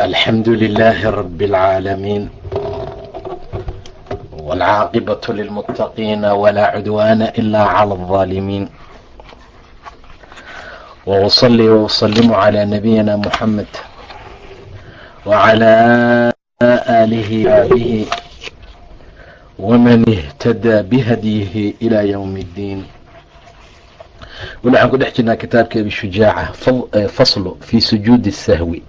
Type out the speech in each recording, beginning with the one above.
الحمد لله رب العالمين والعاقبة للمتقين ولا عدوان إلا على الظالمين وأصلي وأسلم على نبينا محمد وعلى آله وصحبه ومن اهتدى بهديه إلى يوم الدين weli waxaan ku dhex jirnaa kitaabka abi shujaaca faslu fii sujuudi sahwi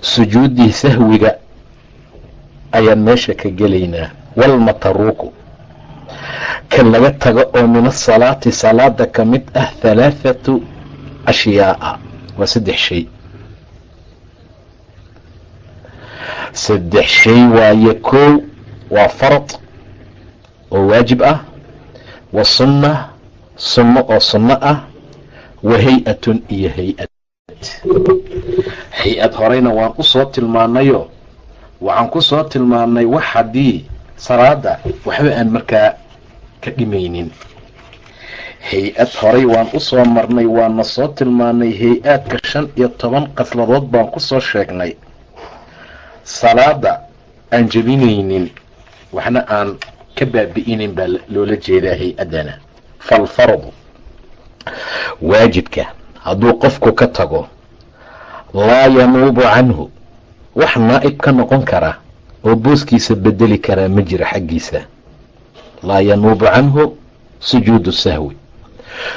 sujuuddii sahwiga ayaan meesha ka gelaynaa walmataruuku kan laga tago oo min asalaati salaada ka mid ah halaathatu ashyaaa waa saddex shay. Saddex shay waaye kow waa farad oo waajib ah wa sunna sunno oo sunno ah wa hay'atun iyo hay'ad hay'ad horeyna waan u soo tilmaanayo waxaan ku soo tilmaanay wax haddii salaada waxba aan markaa ka dhimaynin. Hay'ad horey waan u soo marnay waana soo tilmaanay hay'aadka shan iyo toban qasladood baan ku soo sheegnay. Salaada aan jebinaynin waxna aan ka baabi'inin baa loola jeedaa hay'addana. Falfardu waajibka hadduu qofku ka tago laa yanuubu canhu. Wax naa'ib ka noqon kara oo booskiisa bedeli karaa ma jira xaggiisa. Laa yanuubu canhu sujuudu sahwi.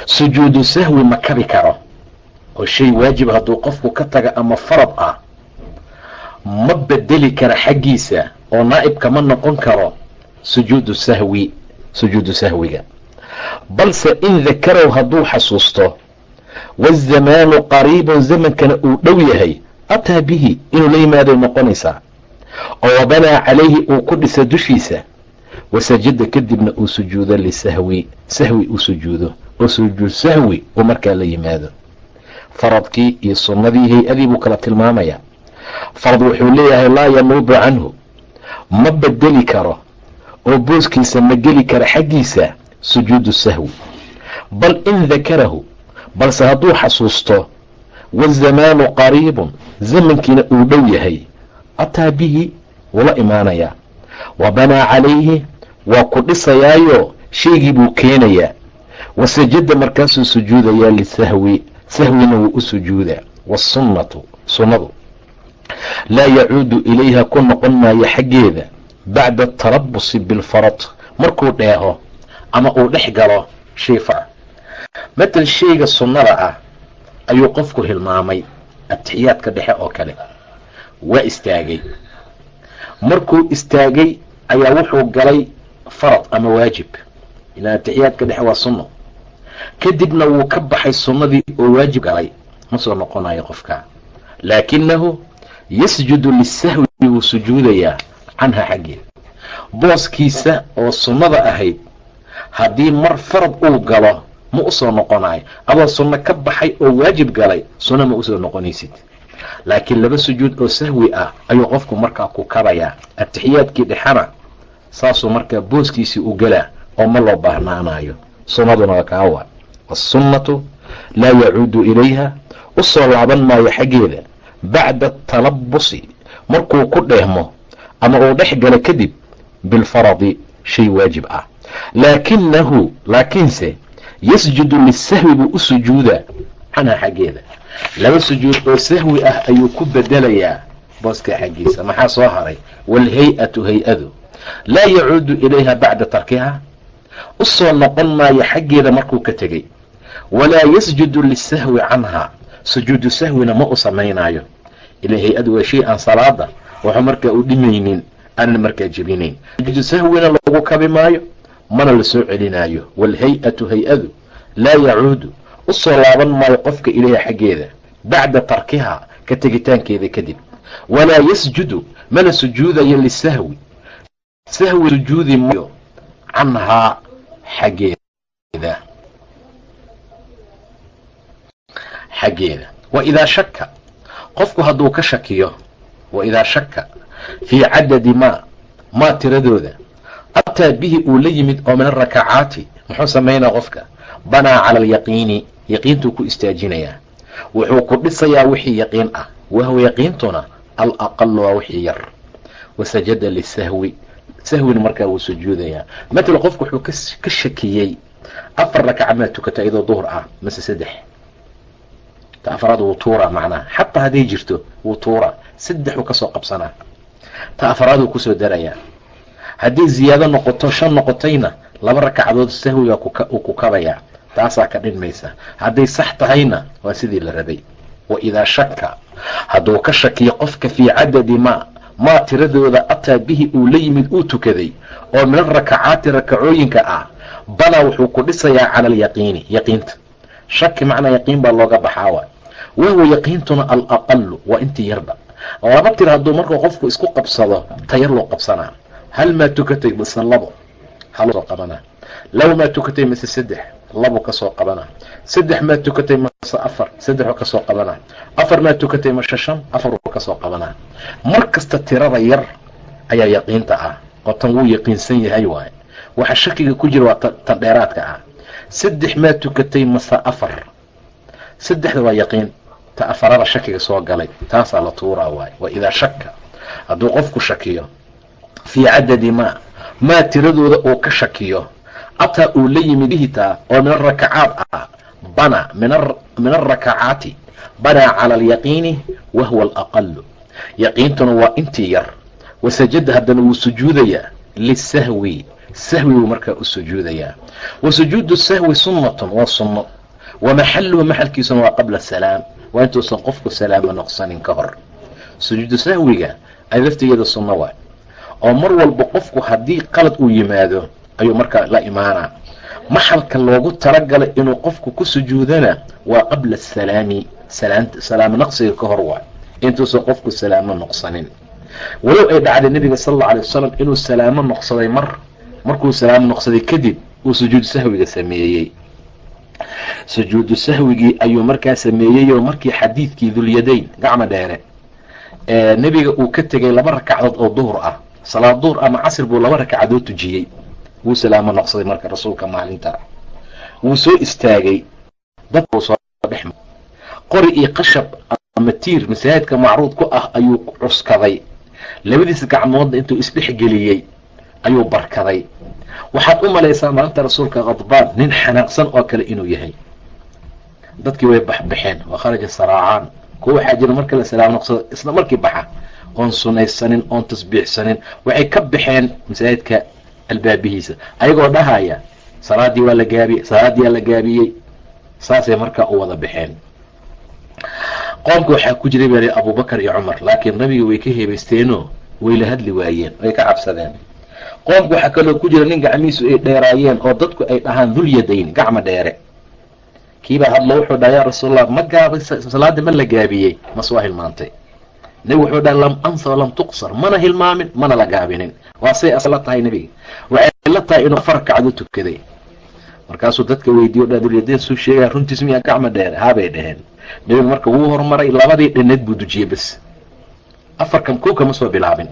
Sujuudu sahwi ma kabi karo oo shay waajib hadduu qofku ka taga ama farad ah ma bedeli kara xaggiisa oo naa'ib kama noqon karo sujuudu sahwi sujuudu sahwiga. Balse in dakarow hadduu xasuusto wazamaanu qariibun zamankana uu dhow yahay. ataa bihi inuu la yimaaday noqonaysaa oo wabanaa calayhi uu ku dhisa dushiisa wasajada kadibna uu sujuudo lisahwi sahwi uu sujuudo oo sujuud sahwi uu markaa la yimaado faradkii iyo sunnadii hay'adii buu kala tilmaamayaa farad wuxuu leeyahay laa yanuubu canhu ma bedeli karo oo booskiisa ma geli kara xaggiisa sujuudu sahwi bal in dakarahu balse hadduu xasuusto wazamaanu qariibun zamankiina uu dhow yahay. Ataa bihi wula imaanayaa wa banaa calayhi waa ku dhisayaayo shaygii buu keenayaa. Wasajada markaasuu sujuudayaa lisahwi sahwina wuu u sujuudaa. Wasunnatu sunnadu. Laa yacuudu ilayha ku noqon maayo xaggeeda. Bacda atarabusi bilfarad markuu dheeho ama uu dhex galo shay fara matal shayga sunnada ah ayuu qofku hilmaamay atixiyaadka dhexe oo kale. Waa istaagay. Markuu istaagay ayaa wuxuu galay farad ama waajib. Ilaa atixiyaadka dhexe waa sunno. Kadibna wuu ka baxay sunnadii oo waajib galay. Ma soo noqonayo qofka. Laakinahu yasjudu lisahwi wuu sujuudayaa canha xaggeeda booskiisa oo sunnada ahayd haddii mar farad uu galo ma u soo noqonayo adoo sunno ka baxay oo waajib galay sunno ma u soo noqonaysid. Laakiin laba sujuud oo sahwi ah ayuu qofku markaa ku kabayaa atixiyaadkii dhexana saasuu markaa booskiisii u galaa oo ma loo baahnaanayo sunnaduna waa kaawa wasunnatu laa yacuudu ilayha u soo laaban maayo xaggeeda bacda atalabusi markuu ku dheehmo ama uu dhex galo kadib bilfaradi shay waajib ah. Laakinahu laakiinse yasjudu lisahwi buu u sujuudaa canha xaggeeda. Laba sujuud oo sahwi ah ayuu ku bedelayaa booska xaggiisa. Maxaa soo haray? Waalhay-atu hay'adu. Laa yacuudu ilayha bacda tarkiha. U soo noqon maayo xaggeeda markuu ka tegey. Walaa yasjudu lisahwi canha. Sujuudu sahwina ma u samaynaayo. Ila hay'adu waa shay aan salaada. Waxu markaa u dhimaynin aanan markaa jebinayn sujuudu sahwina lagu kabi maayo mana la soo celinaayo. Waalhay-atu hay'adu laa yacuudu. U soo laaban maayo qofka ilaaha xaggeeda bacda tarkihaa ka tegitaankeeda kadib. Walaa yasjudu mana sujuudayo lisahwi. Sahwi sujuudi mayo canhaa xaggeeda. Xaggeeda. Wa idaa shaka qofku hadduu ka shakiyo wa idaa shaka fii cadadi maa maa tiradooda ataa bihi uu la yimid oo min arakacaati muxuu samaynaa qofka banaa cala alyaqiini yaqiintuu ku istaajinayaa wuxuu ku dhisayaa wixii yaqiin ah wahwa yaqiintuna alaqalu waa wixii yar wasajada lisahwi sahwina markaa wuu sujuudayaa matala qofku wuxuu ka shakiyey afar rakaca maa tukata iyadoo duhur ah mase saddex ta afaraad wuu tuuraa macnaha xataa hadday jirto wuu tuuraa saddexuu ka soo qabsanaa ta afaraad wuu ku soo darayaa haddii ziyaado noqoto shan noqotayna laba rakacadood sahwiga uu ku kabayaa taasaa ka dhinmaysa. Hadday sax tahayna waa sidii la rabay wa idaa shaka hadduu ka shakiyo qofka fii cadadi maa maa tiradooda ataa bihi uu la yimid uu tukaday oo min arakacaati rakacooyinka ah banaa wuxuu ku dhisayaa cala alyaqiini yaqiinta. Shaki macnaa yaqiin baa looga baxaawa wahwa yaqiintuna alaqalu waa intii yarba. Laba tir hadduu markuu qofku isku qabsado tayar loo qabsanaa hal maa tukatay mise labo halsoo qabanaa laba maa tukatay mise saddex labu ka soo qabanaa saddex maa tukatay mase afar saddexu ka soo qabanaa afar maa tukatay mase shan afaru ka soo qabanaa mar kasta tirada yar ayaa yaqiinta ah oo wuu yaqiinsan yahay waay waxa shakiga ku jira waa tan dheeraadka ah saddex maa tukatay mase afar saddexda waa yaqiin ta afarada shakiga soo galay taasaa la tuuraa waay wa idaa shaka hadduu qofku shakiyo fii cadadi maa maa tiradooda uu ka shakiyo. Ataa uu la yimid bihitaa oo min arakacaat ah bana min arakacaati banaa cala alyaqiini wahwa alaqalu yaqiintuna waa intii yar. Wasajada haddana wuu sujuudayaa lisahwi sahwiguu markaa u sujuudayaa wa sujuudu sahwi sunnatun waa sunno. Wa maxaluhu maxalkiisuna waa qabla salaam. Waa intuusan qofku salaamo noqsanin ka hor. Sujuudu sahwiga ay laftigeeda sunno waay oo mar walba qofku haddii qalad uu yimaado ayuu markaa la imaanaa. Maxalka loogu talagalay inuu qofku ku sujuudana waa qabla asalaami salaamo naqsiga ka hor waay intuusan qofku salaamo noqsanin. Walow ay dhacday nebiga sal alla alay wasalam inuu salaamo noqsaday mar markuu salaamo noqsaday kadib uu sujuudu sahwiga sameeyey. Sujuudu sahwigii ayuu markaa sameeyey oo markii xadiidkii dulyadayn gacma dheere ee nebiga uu ka tegay laba rakcadood oo duhur ah salaad duhur ama casr buu laba ragcadood tujiyey. Wuu salaamo noqsaday marka rasuulka maalinta. Wuu soo istaagay. Dadkuu soo dhex qori iyo qashab ama tiir masaajidka macruud ku ah ayuu cuskaday. Labadiis gacmoodna intuu isdhexgeliyey ayuu barkaday. Waxaad u malaysaa maalinta rasuulka khadbaan nin xanaaqsan oo kale inuu yahay. Dadkii way baxbaxeen waa kharaja saraacaan. Kuwa waxaa jira marka la salaamo noqsado isla markii baxa oon sunaysanin oon tasbiixsanin waxay ka baxeen masaajidka albaabihiisa. Ayagoo dhahaya salaadii waa la gaabiyey salaadii waa la gaabiyey saasay markaa u wada baxeen. Qoomka waxaa ku jiray baa abubakar iyo cumar laakiin nabiga way ka heebaysteenoo way la hadli waayeen way ka cabsadeen. Qoomka waxaa kaloo ku jira nin gacmihiisu ay dheeraayeen oo dadku ay dhahaan dulyadayn gacma dheere. Kiibaa hadlo wuxuu dhaha yaa rasuulallah ma gaabay salaadii ma la gaabiyey. Mase waa hilmaantay nebigu wuxuu dhaha lam ansa walam tuqsar. Mana hilmaamin mana la gaabinin. Waa say asla tahay nebiga waxay la tahay inuu afar kacdo tukaday? Markaasuu dadka weydiiyo dha dulyadayn suu sheegaya runtiis miyaa gacma dheere haabay dhaheen. Nebigu marka wuu horumaray labadii dhaneed buu dujiyey bes. Afarkan kow kama soo bilaabin.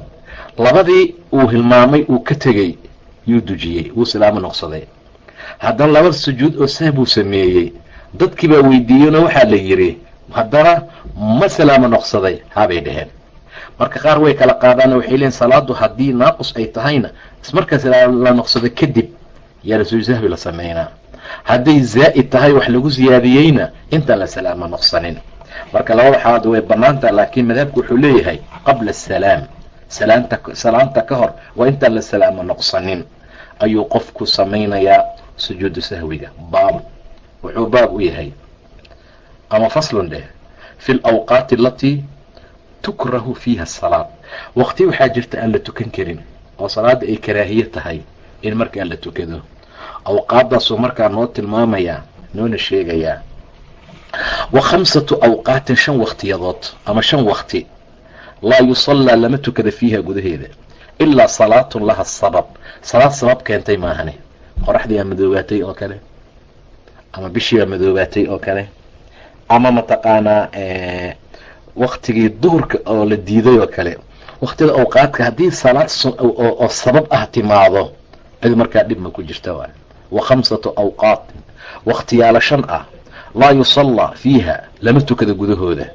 Labadii uu hilmaamay uu ka tegey yuu dujiyey wuu salaamo noqsaday. Haddana labada sujuud oo sah buu sameeyey. Dadkii baa weydiiyeyno waxaa la yidhi haddana ma salaamo noqsaday haabay dhaheen. Marka qaar way kala qaadaan waxay leeyiin salaadu haddii naaqus ay tahayna ismarkaas la noqsado kadib yaa la sujuud sahwi la sameynaa. Hadday zaa'id tahay wax lagu siyaadiyeyna intaan la salaamo noqsanin. Marka labada xaalaad way banaantaha laakiin madhabku wuxuu leeyahay qabla asalaam salaanta salaamta ka hor waa intaan la salaamo noqsanin. Ayuu qofku samaynayaa sujuudu sahwiga baab wuxuu baab u yahay ama faslun dheh fi alawqaati alatii tukrahu fiiha asalaad waqti waxaa jirta aan la tukan karin oo salaada ay karaahiye tahay in markaa la tukado. Awqaadaasuu markaa noo tilmaamayaa noona sheegayaa wa khamsatu awqaatin shan waktiyadood ama shan wakti laa yusallaa lama tukada fiiha gudaheeda ilaa salaatun laha sabab. Salaad sabab keentay maahane qoraxdiiaa madoobaatay oo kale ama bishiibaa madoobaatay oo kale ama mataqaanaa waktigii duhurka oo la diiday oo kale. Waktida awqaadka haddii salaad oo sabab ah timaado cid markaa dhib ma ku jirta waay. Wa khamsatu awqaatin wakhtiyaalo shan ah laa yusallaa fiiha lama tukada gudahooda.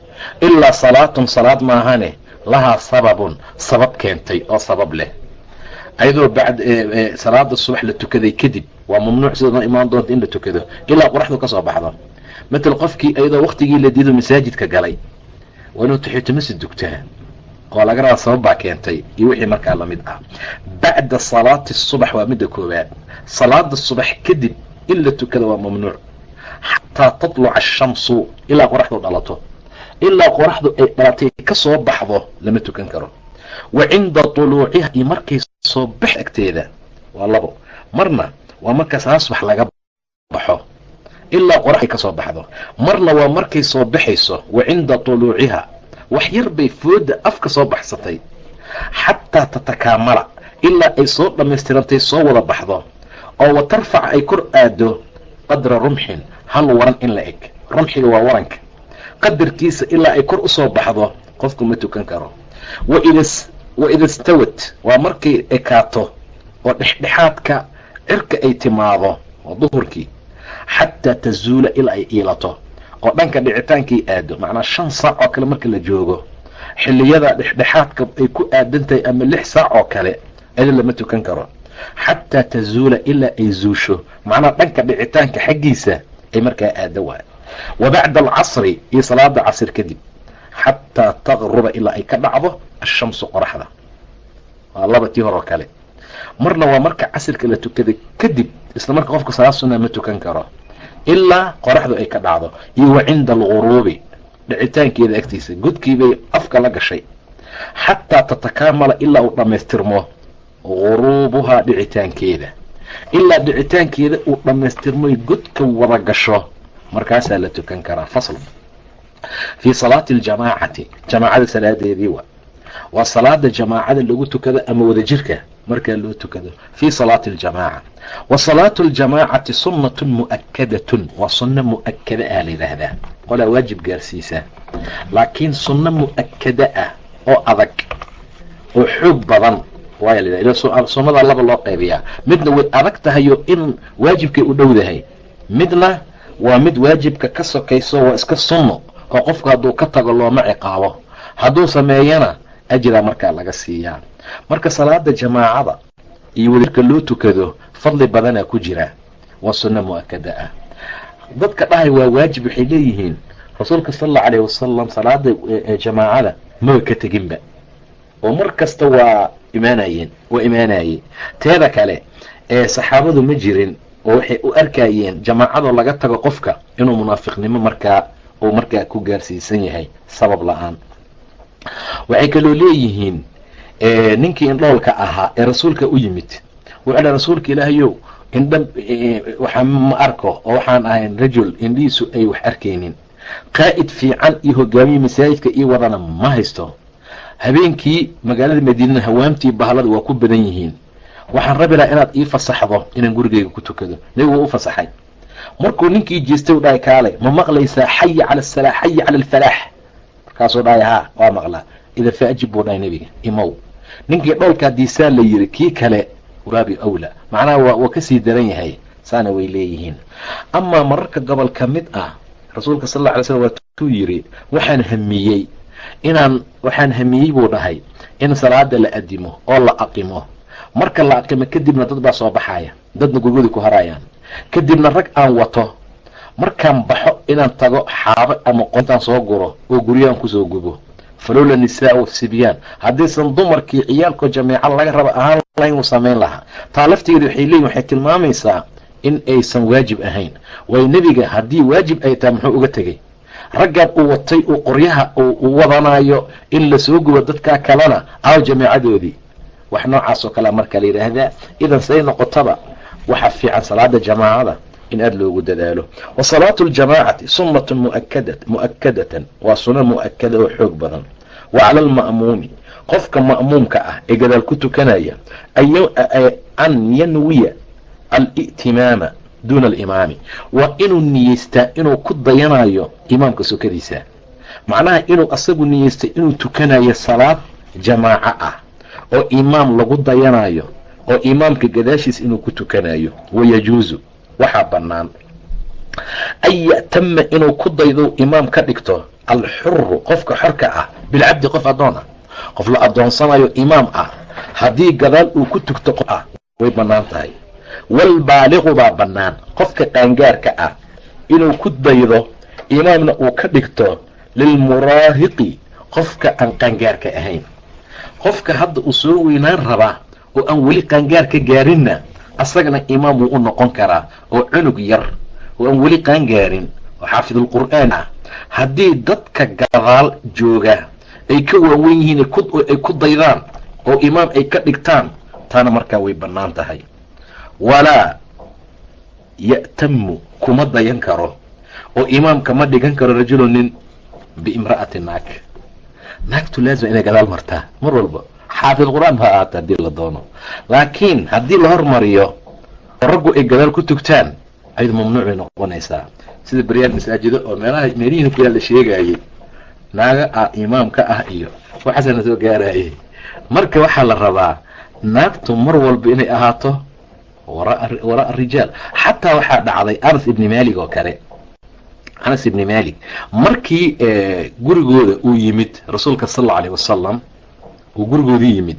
Ilaa salaatun salaad maahane lahaa sababun sabab keentay oo sabab leh. Ayadoo bacd salaada subax la tukaday kadib waa mamnuuc sida noo imaan doonta in la tukado ilaa qoraxdu ka soo baxdo matal qofkii ayadoo waktigii la diido masaajidka galay waa inuu taxiyatu masjid dugtaa oo laga rabaa sabab baa keentay iyo wixii markaa la mid ah bacda salaati subax waa midda koowaad salaada subax kadib in la tukado waa mamnuuc xataa tatluca ashamsu ilaa qoraxdu dhalato ilaa qoraxdu ay dhalatay ka soo baxdo lama tukan karo wa cinda tuluuciha iyo markay soo bax agteeda waa labo marna waa marka saasbax laga ilaa qoraxay ka soo baxdo. Marna waa markay soo baxayso wa cinda tuluuciha. Wax yar bay fooda afka soo baxsatay. Xataa tatakaamala ilaa ay soo dhammaystirantay soo wada baxdo. Oo wa tarfac ay kor aado qadra rumxin hal waran in la eg. Rumxiga waa waranka. Qadarkiisa ilaa ay kor u soo baxdo qofku ma tukan karo. Wa ida stawat waa markay ekaato oo dhexdhexaadka cirka ay timaado waa duhurkii xataa tazuula ilaa ay iilato oo dhanka dhicitaankay aado macnaa shan saac oo kale marka la joogo xilliyada dhexdhexaadka ay ku aadan tahay ama lix saac oo kale adi lama tukan karo xataa tazuula ilaa ay zuusho macnaa dhanka dhicitaanka xaggiisa ay markaa aado waay wa bacda alcasri iyo salaada casr kadib xataa taqruba ilaa ay ka dhacdo ashamsu qoraxda waa laba tii hore oo kale marna waa marka casirka la tukaday kadib isla marka qofka salaad sunaa ma tukan karo ilaa qoraxdu ay ka dhacdo. Iyo wa cinda alguruubi dhicitaankeeda agtiisa. Godkii bay afka la gashay. Xataa tatakaamala ilaa uu dhammaystirmo. Guruubuhaa dhicitaankeeda. Ilaa dhicitaankeeda uu dhammaystirmoy godka wada gasho markaasaa la tukan karaa. Fasl. Fii salaati aljamaacati. Jamaacada salaadeedii wa. Waa salaada jamaacada lagu tukado ama wadajirka markaa loo tukado fii salaati aljamaaca. Wa salaatu aljamaacati sunnatun mu'akadatun waa sunno mu'akada ah la yidhaahdaa. Qolaa waajib gaarsiisa. Laakiin sunno mu'akada ah oo adag oo xoog badan waaya la yidhahda sunnadaa laba loo qaybiyaa midna way adag tahayo in waajibkay u dhowdahay midna waa mid waajibka ka sokayso waa iska sunno oo qofku hadduu ka tago looma ciqaabo. Hadduu sameeyana ajiraa markaa laga siiyaa marka salaada jamaacada iyo wadajirka loo tukado fadli badanaa ku jira. Waa sunno mu'akada ah. Dadka dhahay waa waajib waxay leeyihiin rasuulka sal allau alayh wasalam salaada jamaacada maba ka teginba. Oo mar kasta waa imaanayeen waa imaanayeen. Teeda kale ee saxaabadu ma jirin oo waxay u arkayeen jamaacadoo laga tago qofka inuu munaafiqnimo markaa uu markaa ku gaarsiisan yahay sabab la'aan waxay kaloo leeyihiin ninkii indhoolka ahaa ee rasuulka u yimid. Wuxuu dha rasuulka ilaahayow indha waxaa ma arko oo waxaan ahayn rajul indhihiisu ay wax arkaynin qaa'id fiican iyo hogaamiye masaajidka ii wadana ma haysto. Habeenkii magaalada madiinana hawaamtii bahlada waa ku badan yihiin. Waxaan rabi laha inaad ii fasaxdo inaan gurigeyga ku tukado. Nebigu waa u fasaxay. Markuu ninkii jeestay u dhahay kaale ma maqlaysaa xaya cala asalaa xaya cala alfalaax markaasuu dhahay haa waa maqlaa. Ida faajib buu dhahay nebiga imow. Ninkii dhoolkaa diisaa la yiri kii kale uraabi awla macnaha waa waa ka sii daran yahay saana way leeyihiin. Amaa mararka gobol ka mid ah rasuulka sal alla alay slam waatuu yidhi waxaan hamiyey inaan waxaan hamiyey buu dhahay in salaada la adimo oo la aqimo. Marka la aqimo kadibna dad baa soo baxaya dadna gurgudi ku harayaan. Kadibna rag aan wato markaan baxo inaan tago xaabo ama qointaan soo guro oo guryahan ku soo gubo falowla nisaau sibyaan. Haddaysan dumarkii ciyaalkoo jameeca laga raba ahaan lahayn uu samayn lahaa. Taa lafteedu waxay leeyihiin waxay tilmaamaysaa in aysan waajib ahayn. Waayo nebiga haddii waajib ay tahay muxuu uga tegey? Raggan uu watay uu qoryaha uu wadanayo in la soo gubo dadkaa kalena aaw jameecadoodii. Wax noocaas oo kalea marka la yidhaahdaa idan say noqotaba waxaa fiican salaada jamaacada in aada loogu dadaalo wa salaatu ljamaacati sunnatun muakada mu'akadatan waa sunno mu'akada oo xoog badan wa cala alma'muumi qofka ma'muumka ah ee gadaal ku tukanaya an yanwiya al'timaama duuna alimaami waa inuu niyeystaa inuu ku dayanayo imaamka sokadiisa macnaha inuu asagu niyeystay inuu tukanayo salaad jamaaco ah oo imaam lagu dayanayo oo imaamka gadaashiis inuu ku tukanayo wayajuusu waxaa bannaan. An ya'tama inuu ku daydo imaam ka dhigto alxuru qofka xorka ah bilcabdi qof addoon ah. Qof la addoonsanayo imaam ah haddii gadaal uu ku tugto qof ah way bannaan tahay. Waalbaaliqu baa bannaan. Qofka qaangaarka ah inuu ku daydo imaamna uu ka dhigto lilmuraahiqi qofka aan qaangaarka ahayn. Qofka hadda uu soo weynaan rabaa oo aan weli qaangaar ka gaarinna asagana imaam wuu u noqon karaa oo cunug yar oo aan weli qaangaarin oo xaafidulqur'aan ah. Haddii dadka gadaal jooga ay ka waawen yihiin ay ku daydaan oo imaam ay ka dhigtaan taana markaa way bannaan tahay. Walaa ya'tamu kuma dayan karo oo imaamka ma dhigan karo rajulo nin biimra'ati naag. Naagtu laazima inay gadaal martaa mar walba xaafid qur'aan ha ahaata haddii la doono. Laakiin haddii la hormariyo oo raggu ay gadaal ku tugtaan ayadu mamnuuc bay noqonaysaa. Sida baryaal masaajido oo meelaha meelihiina ku yaalla sheegaayey naaga ah imaamka ah iyo waxaasana soo gaarayay. Marka waxaa la rabaa naagtu mar walba inay ahaato waraa rijaal. Xataa waxaa dhacday anas ibni malik oo kale. Anas ibni malik markii gurigooda uu yimid rasuulka sal allau alayh wasalam uu gurigoodii yimid.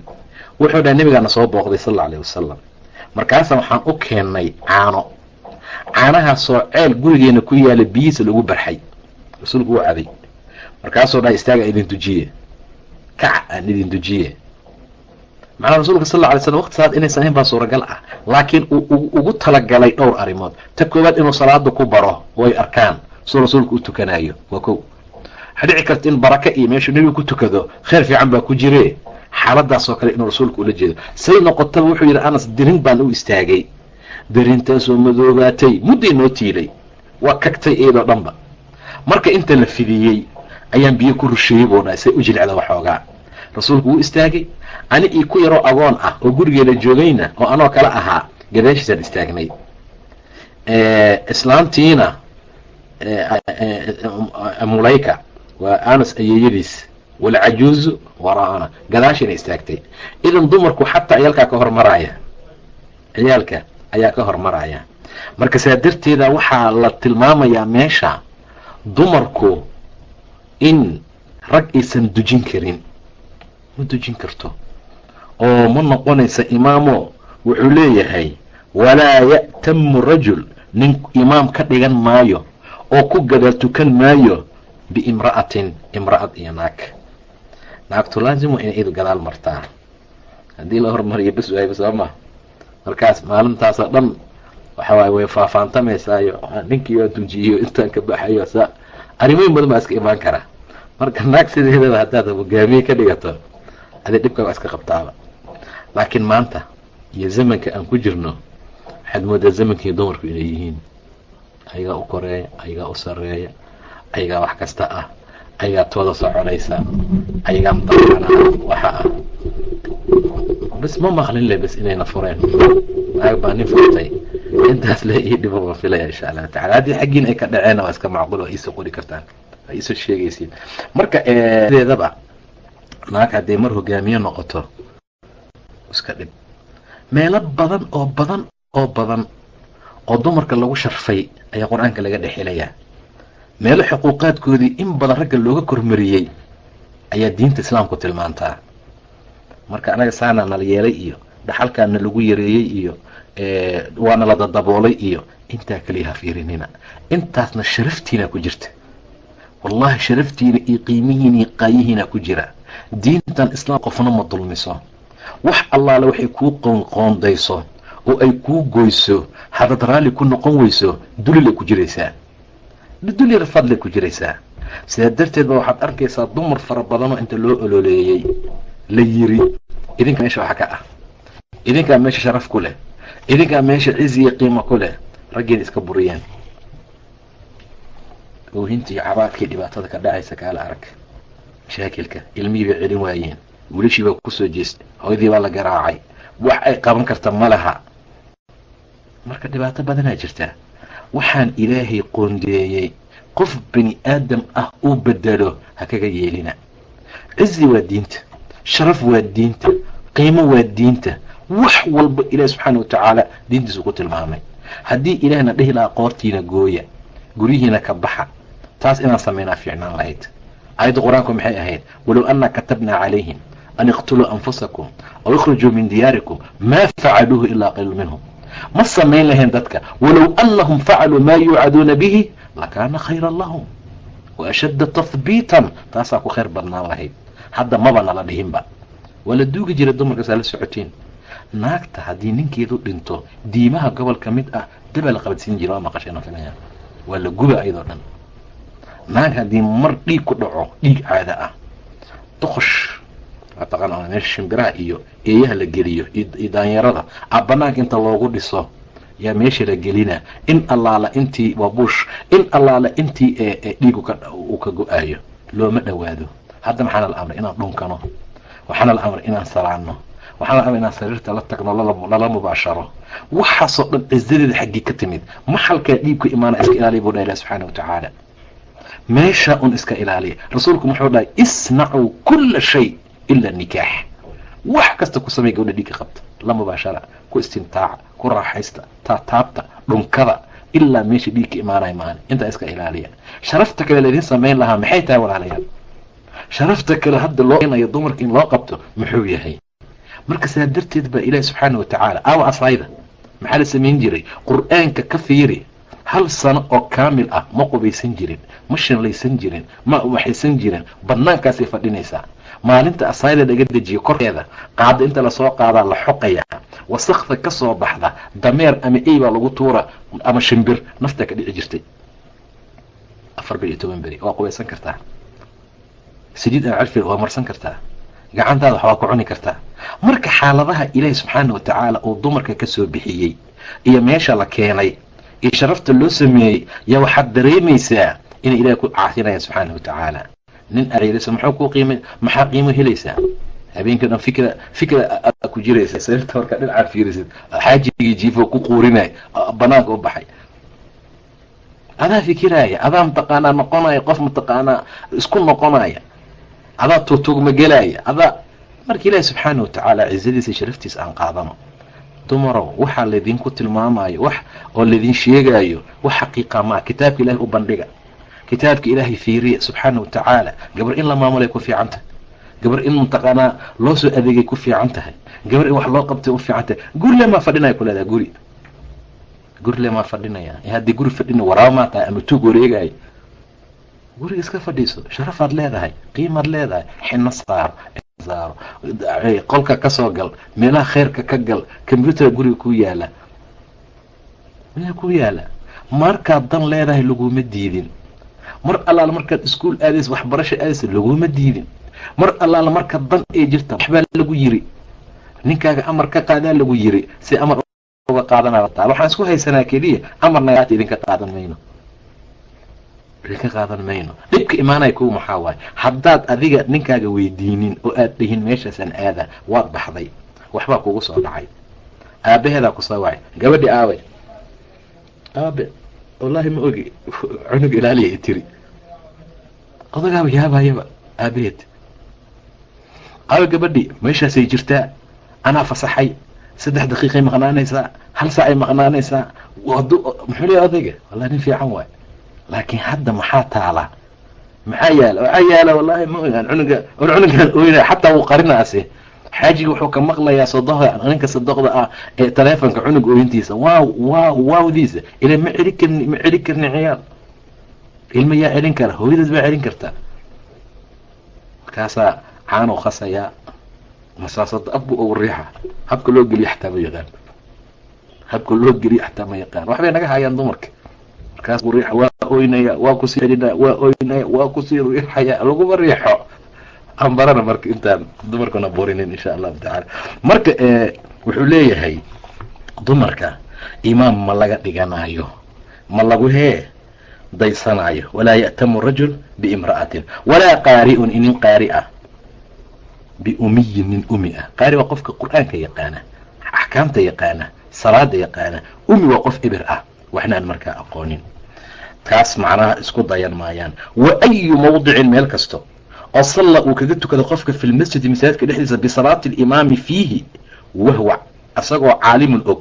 Wuxuu dhahay nabigaana soo booqday sal allau alayh wasalam markaasa waxaan u keennay caano. Caanahaasoo ceel gurigeena ku yaalla biyihiisa lagu barxay. Rasuulku wuu caday. Markaasuu dhahay istaaga idin dujiye kac aan idin dujiye macnaa rasuulka sal lla alay slam waqti salaad inaysan ahayn baa suuragal ah. Laakiin uu ugu talagalay dhowr arrimood. Ta koowaad inuu salaada ku baro oo ay arkaan. Suu rasuulku u tukanayo waa kow waxaa dhici karta in baraka iyo meeshuu nebigu ku tukado khayr fiican baa ku jire xaaladaasoo kale inuu rasuulku ula jeedo say noqotaba wuxuu yidhi anas dirin baan u istaagay darintaasoo madoobaatay mudday noo tiilay waa kagtay iyadoo dhanba marka inta la fidiyey ayaan biyo ku rusheeyey buu dhahay say u jilcda waxoogaa rasuulku wuu istaagay ani io ku yaroo agoon ah oo gurigeena joogayna oo anoo kale ahaa gadaashiisaan istaagnay islaantiina mulayka waa anas ayeeyadiis walcajuuzu waraana gadaashiina istaagtay. Idan dumarku xataa ciyaalkaa ka hormaraya ciyaalka ayaa ka hormaraya marka saa darteeda waxaa la tilmaamayaa meesha dumarku in rag aysan dujin karin. Ma dujin karto. Oo ma noqonaysa imaamo wuxuu leeyahay walaa ya'tamu rajul nin imaam ka dhigan maayo oo ku gadaal tukan maayo biimra'atin imra'ad iyo naag. Naagtu laasimu inay idu gadaal martaa haddii la hormariyo bes waayba sooma markaas maalintaasoo dhan waxa waaye way faafaantamaysayo ninkii tujiyo intaan ka baxayo sa arrimooyin badan baa iska imaan kara. Marka naag sideedaba haddaad hogaamiye ka dhigato adi dhibka waa iska qabtaaba. Laakiin maanta iyo zamanka aan ku jirno waxaad moodaa zamankii dumarku inay yihiin. Ayagaa u koreeya ayagaa u sareeya ayagaa wax kasta ah. Ayagaa tooda soconaysa ayagaa mutaqaana waxa ah. Bas ma maqlin le bas inayna fureen. Naag baa nin furtay. Intaas le ii dhibo baan filaya insha allahu tacala haddii xaggiin ay ka dhaceenna waa iska macquul waa iisoo qori kartaan waa iisoo sheegaysiin. Marka deedaba naag hadday mar hogaamiye noqoto iska dhib. Meelo badan oo badan oo badan oo dumarka lagu sharfay ayaa qur'aanka laga dhexelayaa meelo xuquuqaadkoodii in badan ragga looga kormariyey ayaa diinta islaamku tilmaantaa. Marka anaga saana nala yeelay iyo dhaxalkaana lagu yareeyey iyo waana la dadaboolay iyo intaa kaliya ha fiirinina. Intaasna sharaftiina ku jirta. Wallahi sharaftiina iyo qiimihiina iyo qaayihiina ku jira. Diintan islaam qofna ma dulmiso. Wax allaale waxay kuu qoonqoondayso oo ay kuu goyso. Hadad raalli ku noqon weyso dulilay ku jiraysaa dulir fadlay ku jiraysaa. Sidaa darteed ba waxaad arkaysaa dumar fara badanoo inta loo ololeeyey la yiri idinka meesha waxa ka ah. Idinkaa meesha sharaf ku leh. Idinkaa meesha cizi iyo qiimo ku leh. Raggeeda iska buriyeen. Oohinta iyo cabaadkii dhibaatada ka dhacaysa kaala arag. Mashaakilka ilmihii bay celin waayeen. Wilishii baa ku soo jeestay hooyadii baa la garaacay. Wax ay qaban karta ma laha. Marka dhibaato badanaa jirtaa waxaan ilaahay qoondeeyey. Qof bani aadam ah uu bedelo ha kaga yeelina. Cizi waa diinta sharaf waa diinta qiimo waa diinta. Wax walba ilaahi subxaana watacaala diintiisu ku tilmaamay. Haddii ilaahna dhehi lahaa qoortiina gooya guryihiina ka baxa taas inaan samaynaa fiicnaan lahayd. Aayadda qur'aanku maxay ahayd? Walow anna katabnaa calayhim an iqtuluu anfusakum aw ikhrijuu min diyaarikum maa facaluuhu ilaa qaliil minhum ma samayn lahayn dadka. Walow annahum facaluu maa yuucaduuna bihi lakaana khayran lahum. Wa ashadda tahbiitan taasaa ku khayr badnaan lahayd. Hadda maba nala dhihinba waa la duugi jiray dumarkaasaa la socotiin. Naagta haddii ninkeedu dhinto diimaha gobol ka mid ah dabaa la qabadsiin jira waa maqasheen filaya waa la guba ayadoo dhan. Naag haddii mar dhiig ku dhaco dhiig caada ah. Doqosh mataqaana meesha shimbiraha iyo eeyaha la geliyo iyo daanyarada a banaanka inta loogu dhiso yaa meesha la gelina. In allaala intii waa bush in allaala intii dhiig uu ka go'aayo looma dhowaado. Hadda maxaana la amray inaan dhunkano. Waxaana la amray inaan salaano waxaana la amray inaan sariirta la tagno lala mubaasharo. Waxaasoo dhan cizadeeda xaggii ka timid. Maxalkaa dhiig ku imaana iska ilaaliya buu dhaha ilah subxaana watacaala meesha un iska ilaaliya. Rasuulku muxuu dhahay isnacuu kula shay ila nikaax wax kasta ku samey gabdha dhiigka qabta la mubaashara ku istimtaaca ku raaxaysta taataabta dhunkada ilaa meesha dhiig ka imaanaya maani intaa iska ilaaliya sharafta kale laydin samayn lahaa maxay tahay walaalayaal sharafta kale hadda loo inayo dumarka in loo qabto muxuu yahay marka saa darteed baa ilaahi subxaana watacaala aawa asayda maxaa la samayn jiray qur'aanka ka fiiri hal sano oo kaamil ah ma qubaysan jirin ma shinlaysan jirin ma waxaysan jirin banaankaasay fadhinaysaa maalinta asayda laga dejiyo korkeeda qaada inta la soo qaadaa la xoqayaa wasakda ka soo baxda dameer ama ey baa lagu tuura ama shimbir naftaa ka dhici jirtay. Afar bil iyo toban beri waa qubaysan kartaa. Saliid aan carfil waa marsan kartaa. Gacantaada wax waa ku cuni kartaa. Marka xaaladaha ilaahi subxaana watacaala uu dumarka ka soo bixiyey iyo meesha la keenay iyo sharafta loo sameeyey yaa waxaad dareemaysaa inay ilahi ku caafinayaan subxaana watacaala nin areerisa muxuu ku qiima maxaa qiimo helaysaa? Habeenka dhan fikra fikra ku jiraysa sariirta markaa dhinacaad fiirisid xaajigii jiifo ku quurinay banaanka u baxay. Adaa fikiraaya adaa mataqaanaa noqonaya qof mataqaanaa isku noqonaya adaa tuutugma gelaya adaa marka ilaahi subxaana watacaala cizadiisa sharaftiisa aan qaadano dumarow waxaa laydinku tilmaamayo wax oo laydin sheegayo wax xaqiiqa maa kitaabka ilahay u bandhiga kitaabka ilaahay fiiriya subxaana watacaala gabar in la maamulay ku fiican tahay gabar in mataqaanaa loo soo adeegay ku fiican tahay gabar in wax loo qabtay u fiican tahay gurle maa fadhinaya kuleedaha guri. Gurle maa fadhinaya. Haddii guri fadhina waraaba maa tahay ama tuug wareegayo guriga iska fadhiiso sharafaad leedahay qiimaad leedahay xino saaro saaro qolka ka soo gal meelaha khayrka ka gal combyuter guriga ku yaalla. Ku yaalla. Markaad dan leedahay laguma diidin mar allaala markaad iskuol aadaysa waxbarasha aadaysa laguma diidin. Mar allaala markaad dan ee jirta waxbaa lagu yiri. Ninkaaga amar ka qaadaa lagu yiri. Si amar uga qaadanaa taal waxaan isku haysanaa keliya amarna idinka qaadan mayno. Idinka qaadan mayno. Dhibka imaanaya kuwa maxaa waaye? Haddaad adiga ninkaaga weydiinin oo aad dhihin meeshaasaan aada waad baxday. Waxbaa kugu soo dhacay. Aabaheedaa ku soo wacay gabadhi aawe aabe wallaahi ma ogi. Cunug ilaaliya tiri. Odagaaba yaabayaba aabaheed aawe gabadhi meeshaasay jirtaa. Anaa fasaxay. Saddex daqiiqay maqnaanaysaa. Hal saacay maqnaanaysaa. Muxuu leeya odayga wallahi nin fiican waay. Laakiin hadda maxaa taala? Maxaa yaalla? Waxaa yaalla? Wallahi ma ogaan. Cunuga or cunugaan oyna xataa wuu qarinaase xaajiga wuxuu ka maqlayaa sodohda ninka sadoqda ah ee taleefonka cunug ooyintiisa. Waaw waaw waawdiisa. Ila ma celin karni ma celin karni ciyaal. Ilma yaa celin kara hooyadeed baa celin karta. Markaasaa caanuu khasayaa masaasada abbu ou riixa. Habka loo geliyo xataa ma yaqaan. Habka loo geliyo xataa ma yaqaan. Waxbay naga hayaan dumarka. Markaas riix waa oynaya waa ku sii celinaya waa oynaya waa ku sii riixaya laguma riixo aan barana marka intaan dumarkuna burinin insha allahu tacaala. Marka wuxuu leeyahay dumarka imaam ma laga dhiganayo ma lagu hee daysanaayo. Walaa ya'tamu rajul biimra'atin. Walaa qaari'un inin qaari ah biumiyin nin umi ah. Qaari waa qofka qur'aanka yaqaana axkaamta yaqaana salaada yaqaana. Umi waa qof ibir ah waxna markaa aqoonin. Taas macnaha isku dayan maayaan. Wa ayu mawdicin meel kasto oo salla uu kaga tukado qofka fi lmasjidi masaajidka dhexdiisa bisalaati alimaami fiihi wahwa isagoo caalimun og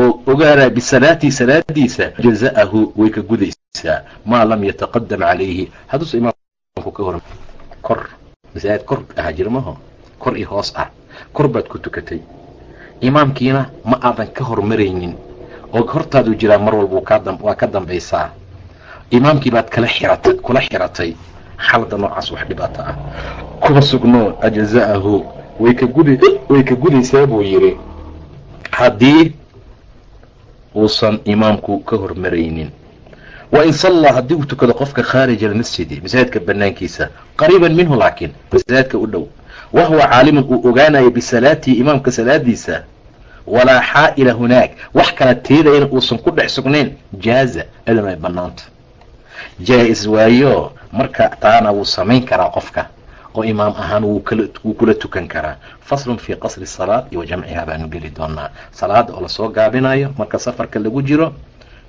oo ogaanaa bisalaatihi salaadiisa jaza'ahu way ka gudaysaa maa lam yataqadam calayhi hadduusa imaamku ka hor kor masaajid kor ahaa jirmaho kor iyo hoos ah kor baad ku tukatay imaamkiina ma aadan ka hormaraynin oo hortaadu jiraa mar walba waa ka dambaysaa imaamkii baad kala kula xiratay xaalada noocaas wax dhibaato ah. Kuma sugno ajza'ahu way ka gud way ka gudaysaa buu yidhi haddii uusan imaamku ka hormaraynin wa in sallaa haddii uu tukado qofka khaarij almasjidi masaajidka banaankiisa qariiban minhu laakiin masaajidka u dhow wahuwa caalimun uu ogaanayo bisalaatihi imaamka salaadiisa walaa xaa'ila hunaag wax kala teedayana uusan ku dhex sugnayn jaaza adan ay bannaanta. Jaa-is waayo marka taana wuu samayn karaa qofka oo imaam ahaan wuu kula tukan karaa. Faslun fii qasri salaad wa jamciha baanu geli doonaa. Salaada oo la soo gaabinayo marka safarka lagu jiro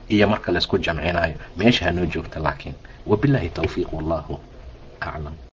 iyo marka laysku jamcinayo meesha hanoo joogta laakiin wabilaahi tawfiiq wallahu aclam